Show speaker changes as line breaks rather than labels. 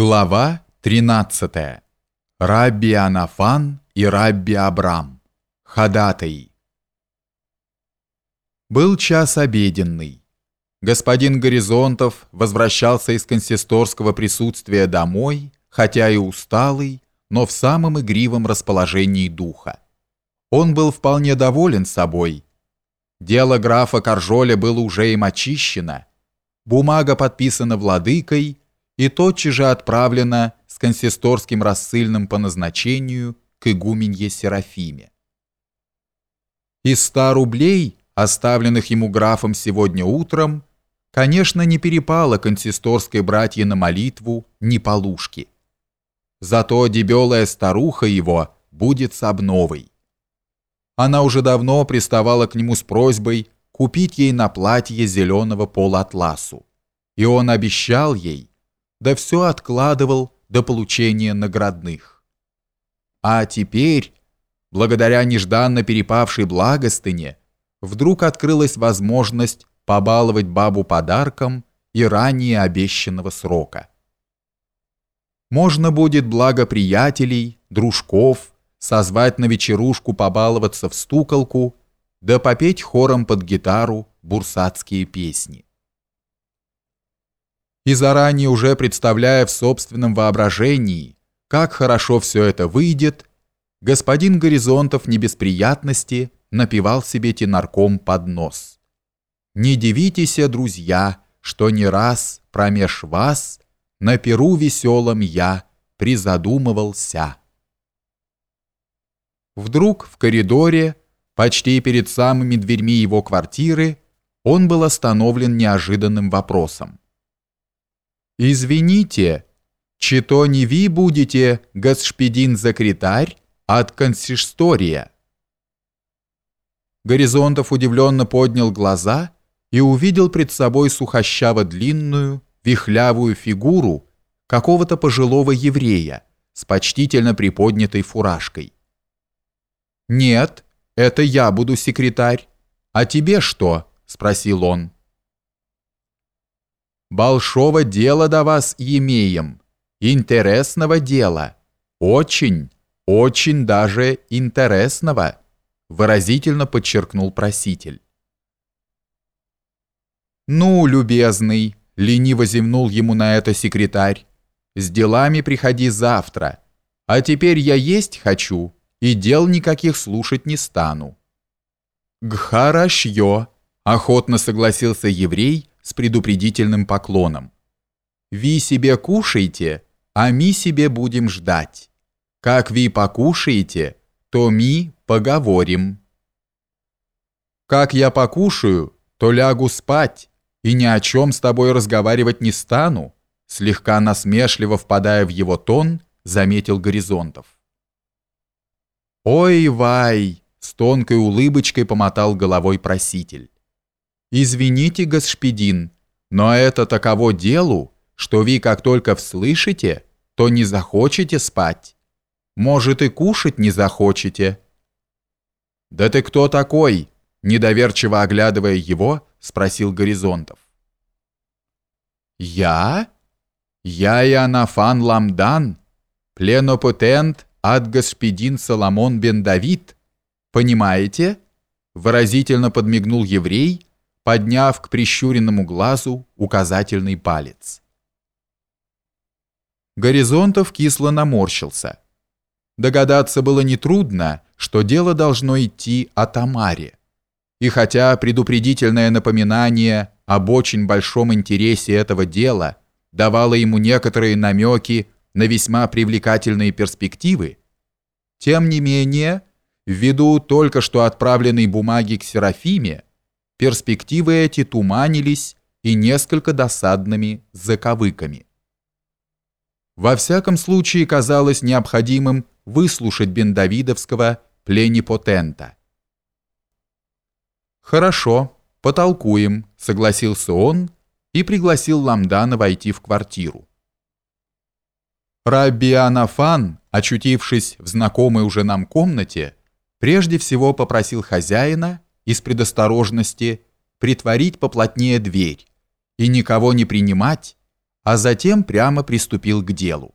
Глава 13. Рабби Анафан и Рабби Абрам. Ходатаи. Был час обеденный. Господин Горизонтов возвращался из консисторского присутствия домой, хотя и усталый, но в самом игривом расположении духа. Он был вполне доволен собой. Дело графа Коржоля было уже им очищено. Бумага подписана владыкой – и тотчас же отправлена с консисторским рассыльным по назначению к игуменье Серафиме. Из ста рублей, оставленных ему графом сегодня утром, конечно, не перепало консисторской братье на молитву ни полушки. Зато дебелая старуха его будет с обновой. Она уже давно приставала к нему с просьбой купить ей на платье зеленого полуатласу, и он обещал ей, да все откладывал до получения наградных. А теперь, благодаря нежданно перепавшей благостыне, вдруг открылась возможность побаловать бабу подарком и ранее обещанного срока. Можно будет благо приятелей, дружков, созвать на вечерушку побаловаться в стуколку, да попеть хором под гитару бурсатские песни и заранее уже представляя в собственном воображении, как хорошо все это выйдет, господин Горизонтов не без приятности напевал себе тенарком под нос. «Не дивитесь, друзья, что не раз промеж вас на перу веселом я призадумывался». Вдруг в коридоре, почти перед самыми дверьми его квартиры, он был остановлен неожиданным вопросом. «Извините, чи то не ви будете, господин-закретарь, от консистория?» Горизонтов удивленно поднял глаза и увидел пред собой сухощаво-длинную, вихлявую фигуру какого-то пожилого еврея с почтительно приподнятой фуражкой. «Нет, это я буду секретарь. А тебе что?» – спросил он большого дела до вас имеем, интересного дела, очень, очень даже интересного», выразительно подчеркнул проситель. «Ну, любезный», — лениво зевнул ему на это секретарь, «с делами приходи завтра, а теперь я есть хочу и дел никаких слушать не стану». «Гхарашьё», — охотно согласился еврей, с предупредительным поклоном. «Ви себе кушайте, а ми себе будем ждать. Как ви покушаете, то ми поговорим». «Как я покушаю, то лягу спать, и ни о чем с тобой разговаривать не стану», слегка насмешливо впадая в его тон, заметил Горизонтов. «Ой, Вай!» — с тонкой улыбочкой помотал головой проситель. «Извините, господин, но это таково делу, что вы как только вслышите, то не захочете спать. Может и кушать не захочете». «Да ты кто такой?» – недоверчиво оглядывая его, спросил Горизонтов. «Я? Я Иоаннафан Ламдан, пленопотент от господин Соломон бен Давид. Понимаете?» – выразительно подмигнул еврей – подняв к прищуренному глазу указательный палец. Горизонтов кисло наморщился. Догадаться было нетрудно, что дело должно идти о Тамаре. И хотя предупредительное напоминание об очень большом интересе этого дела давало ему некоторые намеки на весьма привлекательные перспективы, тем не менее, ввиду только что отправленной бумаги к Серафиме, перспективы эти туманились и несколько досадными заковыками. Во всяком случае казалось необходимым выслушать Бендавидовского пленипотента. «Хорошо, потолкуем», — согласился он и пригласил Ламдана войти в квартиру. Рабби Анафан, очутившись в знакомой уже нам комнате, прежде всего попросил хозяина из предосторожности притворить поплотнее дверь и никого не принимать, а затем прямо приступил к делу.